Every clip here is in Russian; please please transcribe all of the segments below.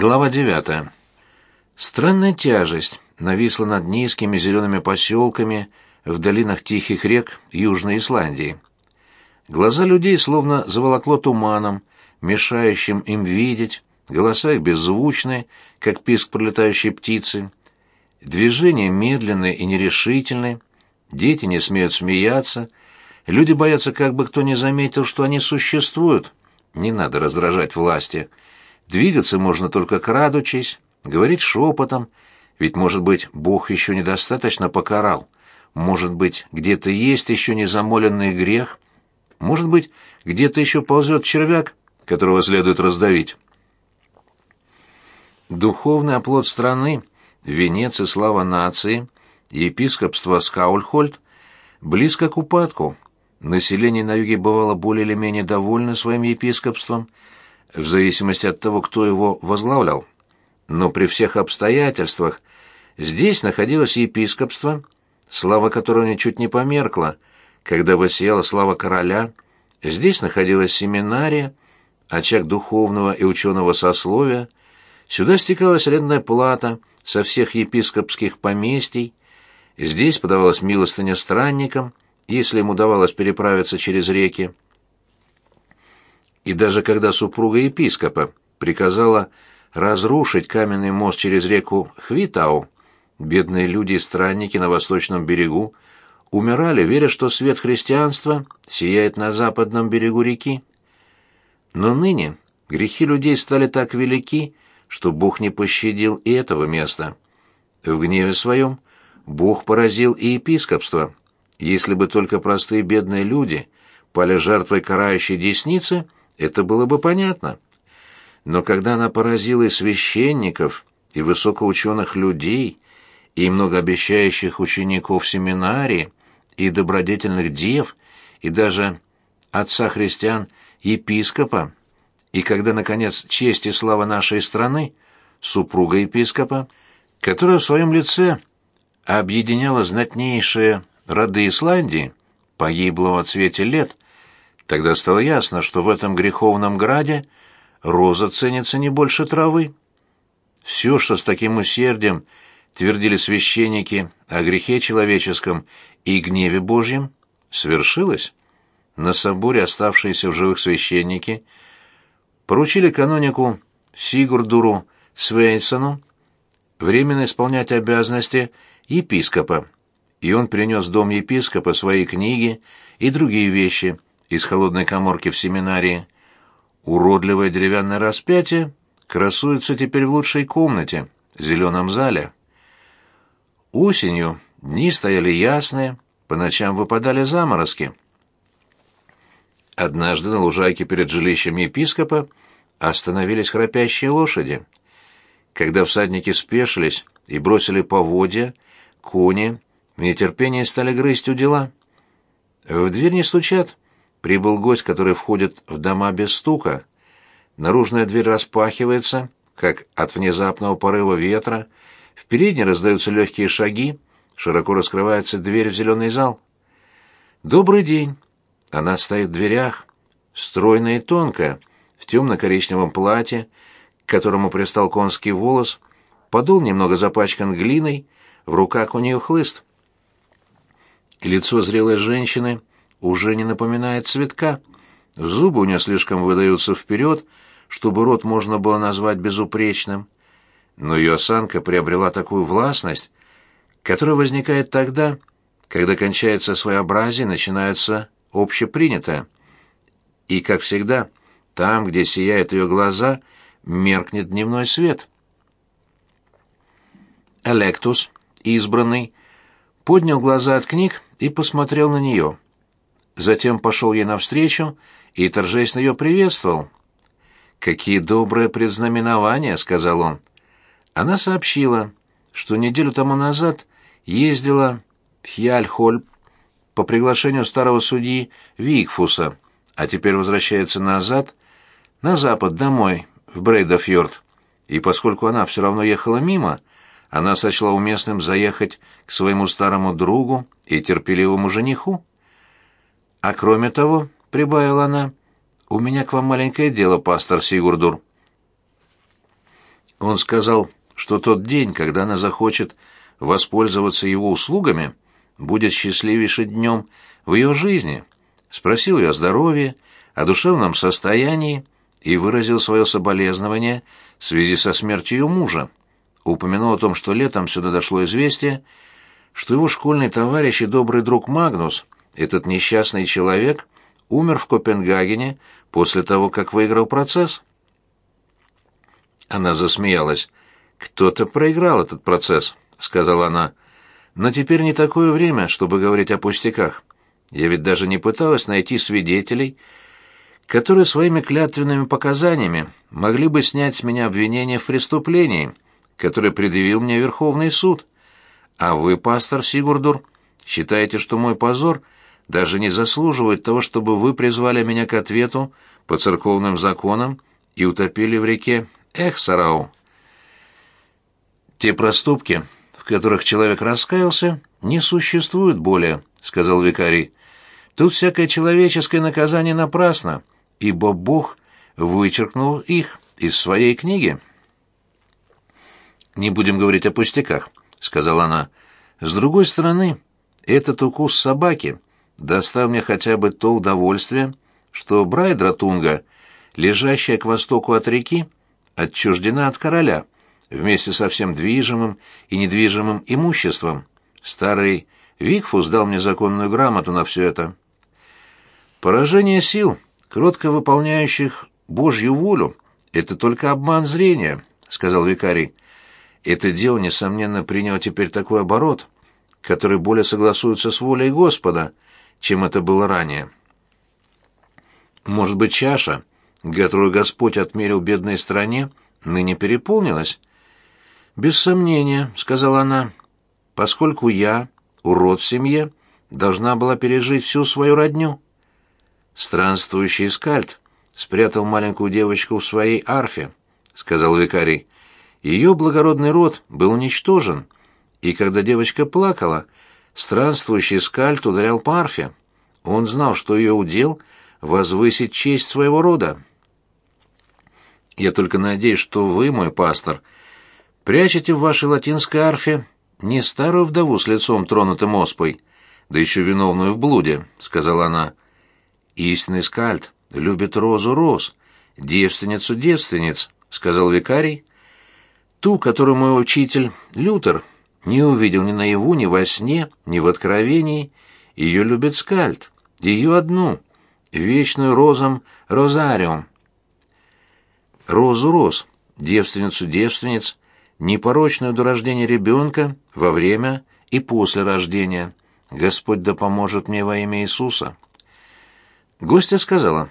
Глава 9. Странная тяжесть нависла над низкими зелеными поселками в долинах тихих рек Южной Исландии. Глаза людей словно заволокло туманом, мешающим им видеть, голоса их беззвучные, как писк пролетающей птицы. Движения медленные и нерешительные, дети не смеют смеяться, люди боятся, как бы кто не заметил, что они существуют. Не надо раздражать власти. Двигаться можно только крадучись, говорить шепотом, ведь, может быть, Бог еще недостаточно покарал. Может быть, где-то есть еще незамоленный грех. Может быть, где-то еще ползет червяк, которого следует раздавить. Духовный оплот страны, венец и слава нации, епископство Скаульхольд, близко к упадку. Население на юге бывало более или менее довольно своим епископством, в зависимости от того, кто его возглавлял. Но при всех обстоятельствах здесь находилось епископство, слава которого ничуть не померкла, когда воссияла слава короля, здесь находилась семинария, очаг духовного и ученого сословия, сюда стекалась арендная плата со всех епископских поместий, здесь подавалась милостыня странникам, если им удавалось переправиться через реки. И даже когда супруга епископа приказала разрушить каменный мост через реку Хвитау, бедные люди и странники на восточном берегу умирали, веря, что свет христианства сияет на западном берегу реки. Но ныне грехи людей стали так велики, что Бог не пощадил и этого места. В гневе своем Бог поразил и епископство. Если бы только простые бедные люди пали жертвой карающей десницы, это было бы понятно. Но когда она поразила и священников, и высокоученых людей, и многообещающих учеников семинарии, и добродетельных дев, и даже отца христиан, епископа, и когда, наконец, честь и слава нашей страны, супруга епископа, которая в своем лице объединяла знатнейшие роды Исландии, погибла в отсвете лет, тогда стало ясно, что в этом греховном граде роза ценится не больше травы. Все, что с таким усердием твердили священники о грехе человеческом и гневе Божьем, свершилось. На соборе оставшиеся в живых священники поручили канонику Сигурдуру Свейнсону временно исполнять обязанности епископа, и он принес дом епископа свои книги и другие вещи из холодной коморки в семинарии. Уродливое деревянное распятие красуется теперь в лучшей комнате, зеленом зале. Осенью дни стояли ясные, по ночам выпадали заморозки. Однажды на лужайке перед жилищем епископа остановились храпящие лошади. Когда всадники спешились и бросили поводья, кони в нетерпении стали грызть у дела. В дверь не стучат. Прибыл гость, который входит в дома без стука. Наружная дверь распахивается, как от внезапного порыва ветра. В передней раздаются легкие шаги, широко раскрывается дверь в зеленый зал. «Добрый день!» Она стоит в дверях, стройная и тонкая, в темно-коричневом платье, к которому пристал конский волос, подол немного запачкан глиной, в руках у нее хлыст. Лицо зрелой женщины уже не напоминает цветка. Зубы у нее слишком выдаются вперед, чтобы рот можно было назвать безупречным. Но ее осанка приобрела такую властность, которая возникает тогда, когда кончается своеобразие и начинается общепринятое. И, как всегда, там, где сияют ее глаза, меркнет дневной свет. Электус, избранный, поднял глаза от книг и посмотрел на нее. Затем пошел ей навстречу и торжественно ее приветствовал. «Какие добрые предзнаменования!» — сказал он. Она сообщила, что неделю тому назад ездила в Хьяльхольм по приглашению старого судьи Викфуса, а теперь возвращается назад, на запад, домой, в Брейдафьорд. И поскольку она все равно ехала мимо, она сочла уместным заехать к своему старому другу и терпеливому жениху. «А кроме того», — прибавила она, — «у меня к вам маленькое дело, пастор Сигурдур». Он сказал, что тот день, когда она захочет воспользоваться его услугами, будет счастливейшим днем в ее жизни. Спросил ее о здоровье, о душевном состоянии и выразил свое соболезнование в связи со смертью мужа. Упомянул о том, что летом сюда дошло известие, что его школьный товарищ и добрый друг Магнус, этот несчастный человек, умер в Копенгагене после того, как выиграл процесс. Она засмеялась. «Кто-то проиграл этот процесс», — сказала она. «Но теперь не такое время, чтобы говорить о пустяках. Я ведь даже не пыталась найти свидетелей, которые своими клятвенными показаниями могли бы снять с меня обвинение в преступлении, которое предъявил мне Верховный суд. А вы, пастор Сигурдур, считаете, что мой позор даже не заслуживает того, чтобы вы призвали меня к ответу по церковным законам и утопили в реке Эх, Сарау. Те проступки, в которых человек раскаялся, не существуют более, сказал викарий. Тут всякое человеческое наказание напрасно, ибо Бог вычеркнул их из своей книги. Не будем говорить о пустяках, сказала она. С другой стороны, этот укус собаки доставил мне хотя бы то удовольствие, что Брайдратунга, лежащая к востоку от реки, отчуждена от короля вместе со всем движимым и недвижимым имуществом. Старый Викфус дал мне законную грамоту на все это. Поражение сил, кротко выполняющих Божью волю, это только обман зрения, сказал викарий. Это дело, несомненно, приняло теперь такой оборот, который более согласуется с волей Господа, чем это было ранее. Может быть, чаша, которую Господь отмерил бедной стране, ныне переполнилась? Без сомнения, сказала она, поскольку я, урод в семье, должна была пережить всю свою родню. Странствующий скальд спрятал маленькую девочку в своей арфе, сказал викарий. Ее благородный род был уничтожен, и когда девочка плакала, странствующий скальд ударял по арфе. Он знал, что ее удел — возвысить честь своего рода. Я только надеюсь, что вы, мой пастор, прячете в вашей латинской арфе не старую вдову с лицом тронутым оспой, да еще виновную в блуде, — сказала она. Истинный скальд любит розу роз, девственницу девственниц, — сказал викарий. Ту, которую мой учитель Лютер не увидел ни наяву, ни во сне, ни в откровении, ее любит скальд, ее одну, вечную розом розариум, розу роз, девственницу девственниц, непорочную до рождения ребенка, во время и после рождения. Господь да поможет мне во имя Иисуса. Гостья сказала,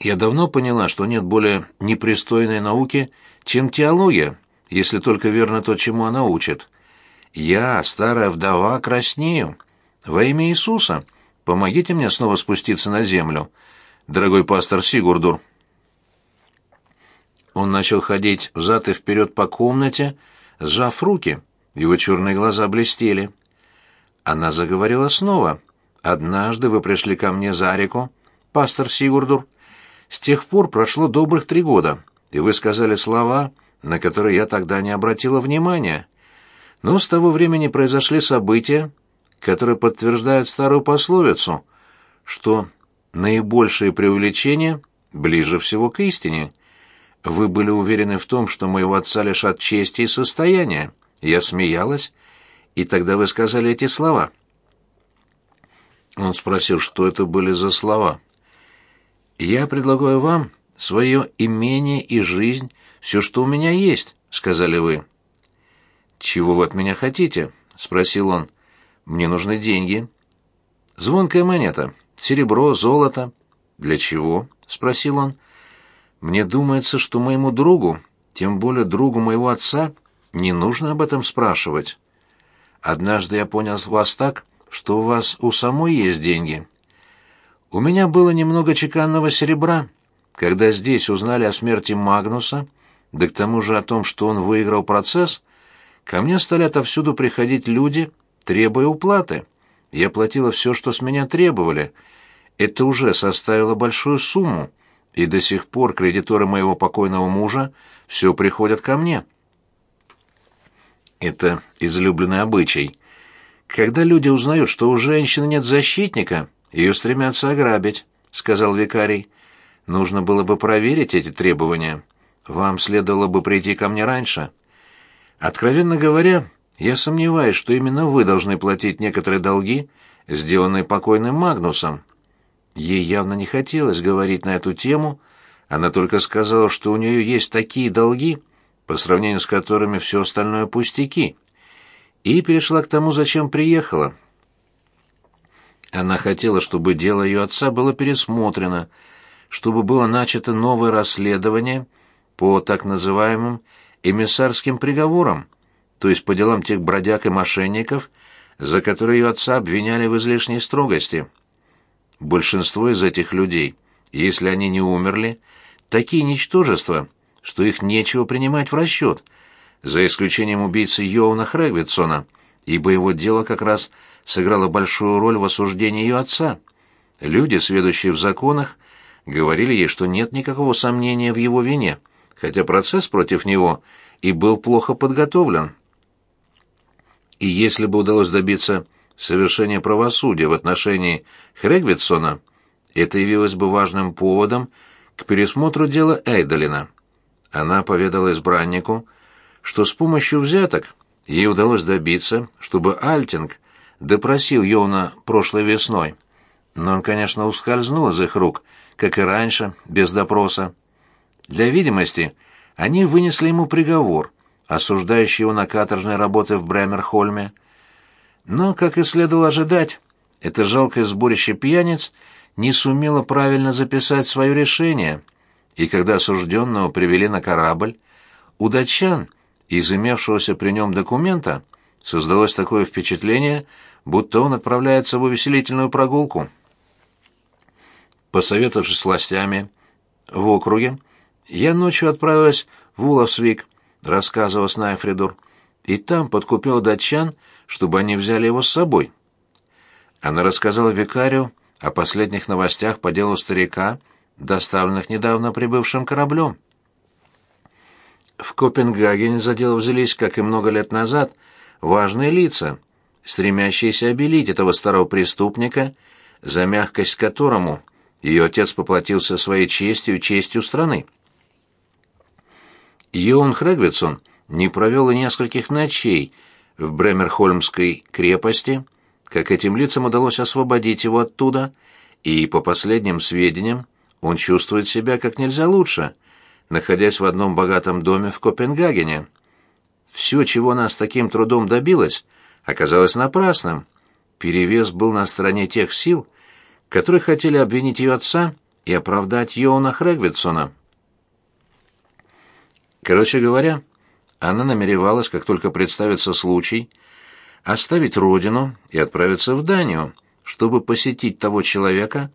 «Я давно поняла, что нет более непристойной науки, чем теология, если только верно то, чему она учит. Я, старая вдова, краснею. Во имя Иисуса помогите мне снова спуститься на землю, дорогой пастор Сигурдур». Он начал ходить взад и вперед по комнате, сжав руки. Его черные глаза блестели. Она заговорила снова. «Однажды вы пришли ко мне за реку, пастор Сигурдур. С тех пор прошло добрых три года, и вы сказали слова, на которые я тогда не обратила внимания. Но с того времени произошли события, которые подтверждают старую пословицу, что наибольшие преувеличения ближе всего к истине». Вы были уверены в том, что моего отца лишат чести и состояния. Я смеялась, и тогда вы сказали эти слова. Он спросил, что это были за слова. Я предлагаю вам свое имение и жизнь, все, что у меня есть, сказали вы. Чего вы от меня хотите? спросил он. Мне нужны деньги. Звонкая монета, серебро, золото. Для чего? спросил он. Мне думается, что моему другу, тем более другу моего отца, не нужно об этом спрашивать. Однажды я понял вас так, что у вас у самой есть деньги. У меня было немного чеканного серебра. Когда здесь узнали о смерти Магнуса, да к тому же о том, что он выиграл процесс, ко мне стали отовсюду приходить люди, требуя уплаты. Я платила все, что с меня требовали. Это уже составило большую сумму, и до сих пор кредиторы моего покойного мужа все приходят ко мне. Это излюбленный обычай. Когда люди узнают, что у женщины нет защитника, ее стремятся ограбить, сказал викарий. Нужно было бы проверить эти требования. Вам следовало бы прийти ко мне раньше. Откровенно говоря, я сомневаюсь, что именно вы должны платить некоторые долги, сделанные покойным Магнусом. Ей явно не хотелось говорить на эту тему, она только сказала, что у нее есть такие долги, по сравнению с которыми все остальное пустяки, и перешла к тому, зачем приехала. Она хотела, чтобы дело ее отца было пересмотрено, чтобы было начато новое расследование по так называемым эмиссарским приговорам, то есть по делам тех бродяг и мошенников, за которые ее отца обвиняли в излишней строгости. Большинство из этих людей, если они не умерли, такие ничтожества, что их нечего принимать в расчет, за исключением убийцы Йоуна Хрэгвитсона, ибо его дело как раз сыграло большую роль в осуждении ее отца. Люди, сведущие в законах, говорили ей, что нет никакого сомнения в его вине, хотя процесс против него и был плохо подготовлен. И если бы удалось добиться совершения правосудия в отношении Хрегвитсона, это явилось бы важным поводом к пересмотру дела Эйдолина. Она поведала избраннику, что с помощью взяток ей удалось добиться, чтобы Альтинг допросил Йона прошлой весной. Но он, конечно, ускользнул из их рук, как и раньше, без допроса. Для видимости они вынесли ему приговор, осуждающий его на каторжной работы в Бремерхольме. Но, как и следовало ожидать, это жалкое сборище пьяниц не сумело правильно записать свое решение, и когда осужденного привели на корабль, у датчан, из имевшегося при нем документа, создалось такое впечатление, будто он отправляется в увеселительную прогулку. Посоветовавшись с властями в округе, я ночью отправилась в Уловсвик, рассказывал Снайфридур, и там подкупил датчан, чтобы они взяли его с собой. Она рассказала викарию о последних новостях по делу старика, доставленных недавно прибывшим кораблем. В Копенгагене за дело взялись, как и много лет назад, важные лица, стремящиеся обелить этого старого преступника, за мягкость которому ее отец поплатился своей честью и честью страны. Йоан Хрегвитсон не провел и нескольких ночей в Бремерхольмской крепости, как этим лицам удалось освободить его оттуда, и, по последним сведениям, он чувствует себя как нельзя лучше, находясь в одном богатом доме в Копенгагене. Все, чего она с таким трудом добилась, оказалось напрасным. Перевес был на стороне тех сил, которые хотели обвинить ее отца и оправдать Йоуна Хрегвитсона. Короче говоря, она намеревалась, как только представится случай, оставить родину и отправиться в Данию, чтобы посетить того человека,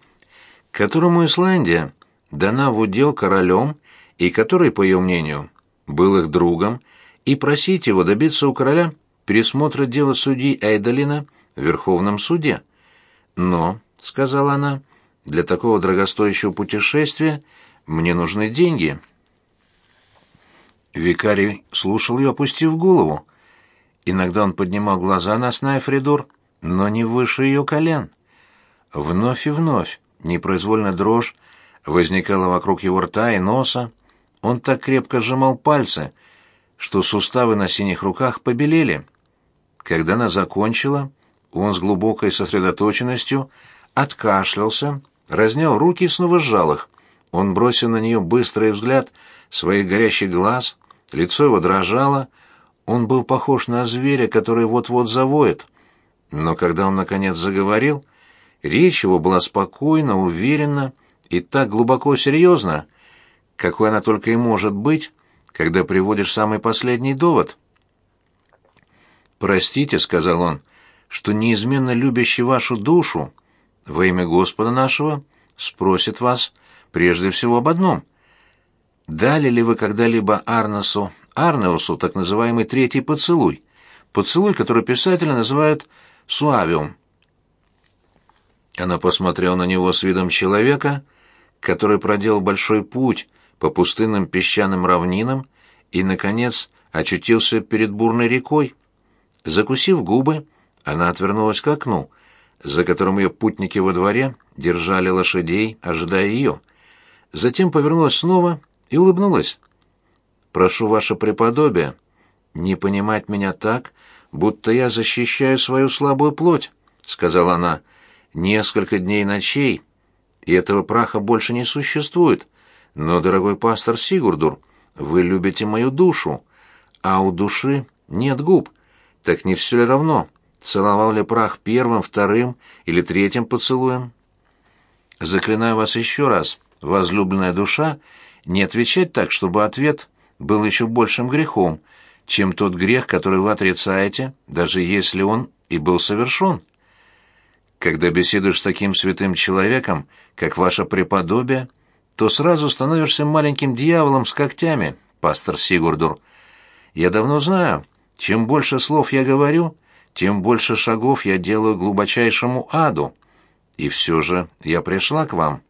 которому Исландия дана в удел королем и который, по ее мнению, был их другом, и просить его добиться у короля пересмотра дела судьи Эйдолина в Верховном суде. «Но», — сказала она, — «для такого дорогостоящего путешествия мне нужны деньги». Викарий слушал ее, опустив голову. Иногда он поднимал глаза на Снайфридор, но не выше ее колен. Вновь и вновь непроизвольно дрожь возникала вокруг его рта и носа. Он так крепко сжимал пальцы, что суставы на синих руках побелели. Когда она закончила, он с глубокой сосредоточенностью откашлялся, разнял руки и снова сжал их. Он бросил на нее быстрый взгляд своих горящих глаз, Лицо его дрожало, он был похож на зверя, который вот-вот завоет. Но когда он наконец заговорил, речь его была спокойна, уверенна и так глубоко серьезна, какой она только и может быть, когда приводишь самый последний довод. «Простите», — сказал он, — «что неизменно любящий вашу душу во имя Господа нашего спросит вас прежде всего об одном — Дали ли вы когда-либо Арносу, Арнеусу, так называемый третий поцелуй? Поцелуй, который писатели называют суавиум. Она посмотрела на него с видом человека, который проделал большой путь по пустынным песчаным равнинам и, наконец, очутился перед бурной рекой. Закусив губы, она отвернулась к окну, за которым ее путники во дворе держали лошадей, ожидая ее. Затем повернулась снова и улыбнулась. «Прошу ваше преподобие не понимать меня так, будто я защищаю свою слабую плоть», — сказала она. «Несколько дней ночей, и этого праха больше не существует. Но, дорогой пастор Сигурдур, вы любите мою душу, а у души нет губ. Так не все ли равно, целовал ли прах первым, вторым или третьим поцелуем? Заклинаю вас еще раз, возлюбленная душа, не отвечать так, чтобы ответ был еще большим грехом, чем тот грех, который вы отрицаете, даже если он и был совершен. Когда беседуешь с таким святым человеком, как ваше преподобие, то сразу становишься маленьким дьяволом с когтями, пастор Сигурдур. Я давно знаю, чем больше слов я говорю, тем больше шагов я делаю глубочайшему аду. И все же я пришла к вам.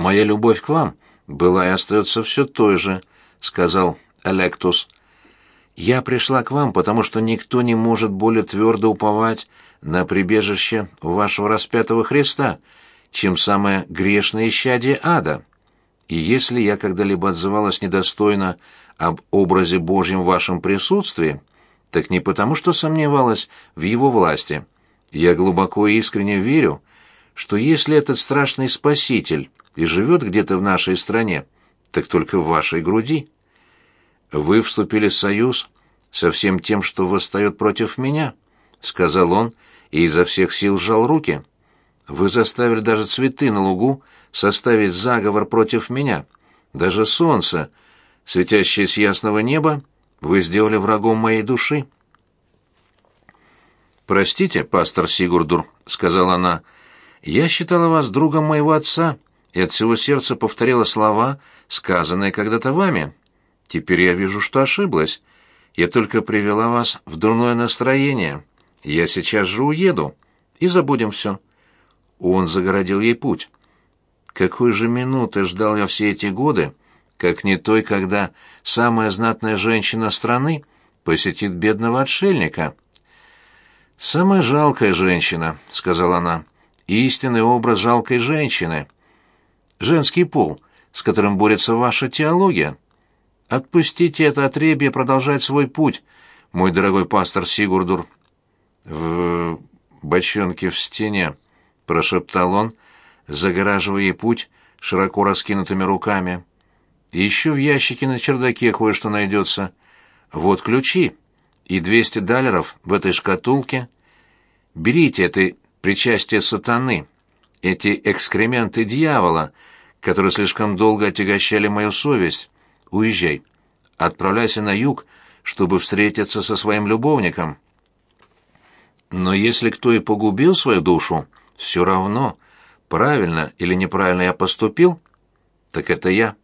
Моя любовь к вам была и остается все той же, сказал Электус. Я пришла к вам, потому что никто не может более твердо уповать на прибежище вашего распятого Христа, чем самое грешное исчадие ада. И если я когда-либо отзывалась недостойно об образе Божьем в вашем присутствии, так не потому, что сомневалась в его власти. Я глубоко и искренне верю, что если этот страшный спаситель и живет где-то в нашей стране, так только в вашей груди. Вы вступили в союз со всем тем, что восстает против меня, сказал он и изо всех сил сжал руки. Вы заставили даже цветы на лугу составить заговор против меня. Даже солнце, светящее с ясного неба, вы сделали врагом моей души. Простите, пастор Сигурдур, сказала она. Я считала вас другом моего отца и от всего сердца повторила слова, сказанные когда-то вами. Теперь я вижу, что ошиблась. Я только привела вас в дурное настроение. Я сейчас же уеду, и забудем все. Он загородил ей путь. Какой же минуты ждал я все эти годы, как не той, когда самая знатная женщина страны посетит бедного отшельника. «Самая жалкая женщина», — сказала она, — «истинный образ жалкой женщины. Женский пол, с которым борется ваша теология. Отпустите это отребье продолжать свой путь, мой дорогой пастор Сигурдур». «В бочонке в стене», — прошептал он, загораживая ей путь широко раскинутыми руками. Еще в ящике на чердаке кое-что найдется. Вот ключи и двести даллеров в этой шкатулке. Берите это причастие сатаны, эти экскременты дьявола, которые слишком долго отягощали мою совесть. Уезжай. Отправляйся на юг, чтобы встретиться со своим любовником. Но если кто и погубил свою душу, все равно, правильно или неправильно я поступил, так это я.